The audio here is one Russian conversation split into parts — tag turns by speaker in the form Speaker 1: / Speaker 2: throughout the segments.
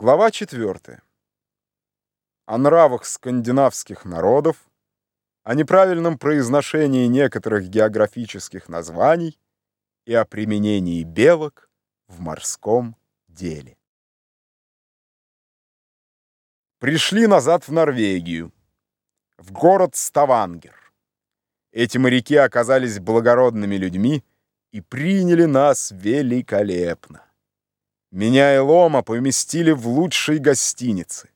Speaker 1: Глава 4. О нравах скандинавских народов, о неправильном произношении некоторых географических названий и о применении белок в морском деле. Пришли назад в Норвегию, в город Ставангер. Эти моряки оказались благородными людьми и приняли нас великолепно. Меня и Лома поместили в лучшей гостинице.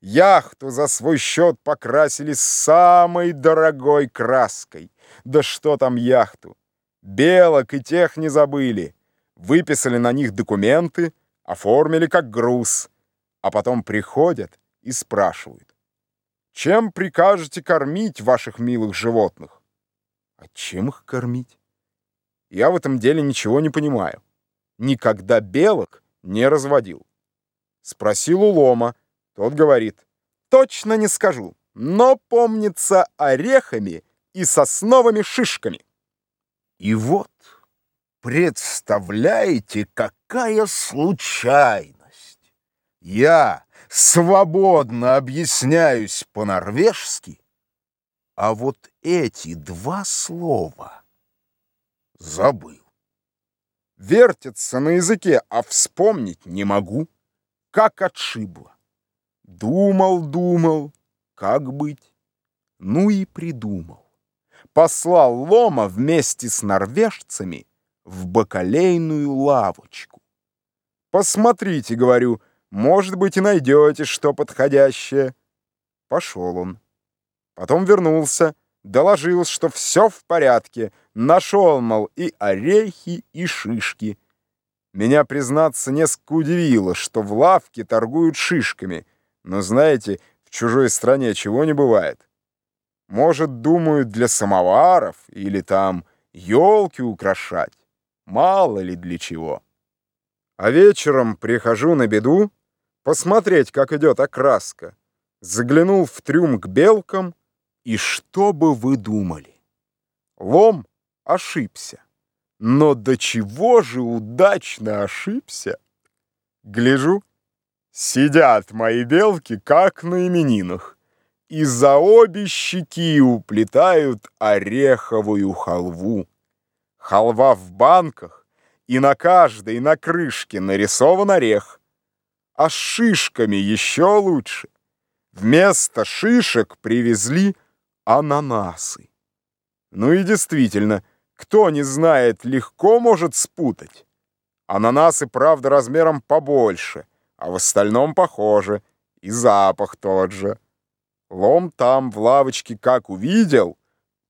Speaker 1: Яхту за свой счет покрасили самой дорогой краской. Да что там яхту? Белок и тех не забыли. Выписали на них документы, оформили как груз. А потом приходят и спрашивают. Чем прикажете кормить ваших милых животных? А чем их кормить? Я в этом деле ничего не понимаю. Никогда белок не разводил. Спросил у Лома, тот говорит, точно не скажу, но помнится орехами и сосновыми шишками.
Speaker 2: И вот, представляете, какая случайность. Я свободно объясняюсь по-норвежски, а вот эти два слова забыл
Speaker 1: вертится на языке, а вспомнить не могу, как отшибло. Думал, думал, как быть? Ну и придумал. Послал Лома вместе с норвежцами в бакалейную лавочку. Посмотрите, говорю, может быть, и найдете что подходящее. Пошел он. Потом вернулся, доложил, что все в порядке, нашел, мол, и орехи, и шишки. Меня, признаться, несколько удивило, что в лавке торгуют шишками, но, знаете, в чужой стране чего не бывает. Может, думают для самоваров или там елки украшать, мало ли для чего. А вечером прихожу на беду посмотреть, как идет окраска. Заглянул в трюм к белкам — и что бы вы думали? Лом ошибся. Но до чего же удачно ошибся? Гляжу, сидят мои белки, как на именинах, и за обе щеки уплетают ореховую халву. Халва в банках, и на каждой на крышке нарисован орех. А с шишками еще лучше. Вместо шишек привезли ананасы. Ну и действительно, кто не знает, легко может спутать. Ананасы, правда, размером побольше, а в остальном похоже, и запах тот же. Лом там в лавочке как увидел,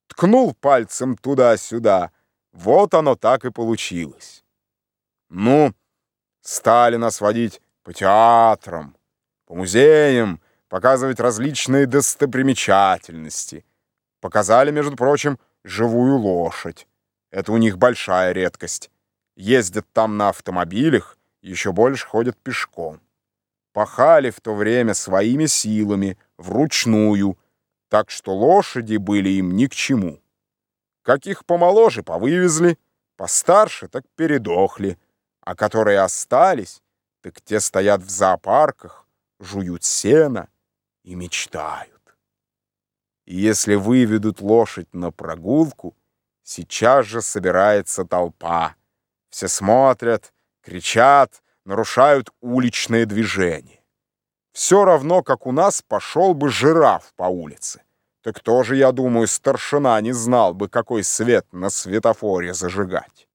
Speaker 1: ткнул пальцем туда-сюда, вот оно так и получилось. Ну, стали нас водить по театрам, по музеям, показывать различные достопримечательности. Показали, между прочим, живую лошадь. Это у них большая редкость. Ездят там на автомобилях, еще больше ходят пешком. Пахали в то время своими силами, вручную, так что лошади были им ни к чему. Каких помоложе повывезли, постарше так передохли, а которые остались, так те стоят в зоопарках, жуют сено, и мечтают. И если выведут лошадь на прогулку, сейчас же собирается толпа. Все смотрят, кричат, нарушают уличное движение. Все равно, как у нас пошел бы жираф по улице. Так тоже, я думаю, старшина не знал бы, какой свет на светофоре зажигать.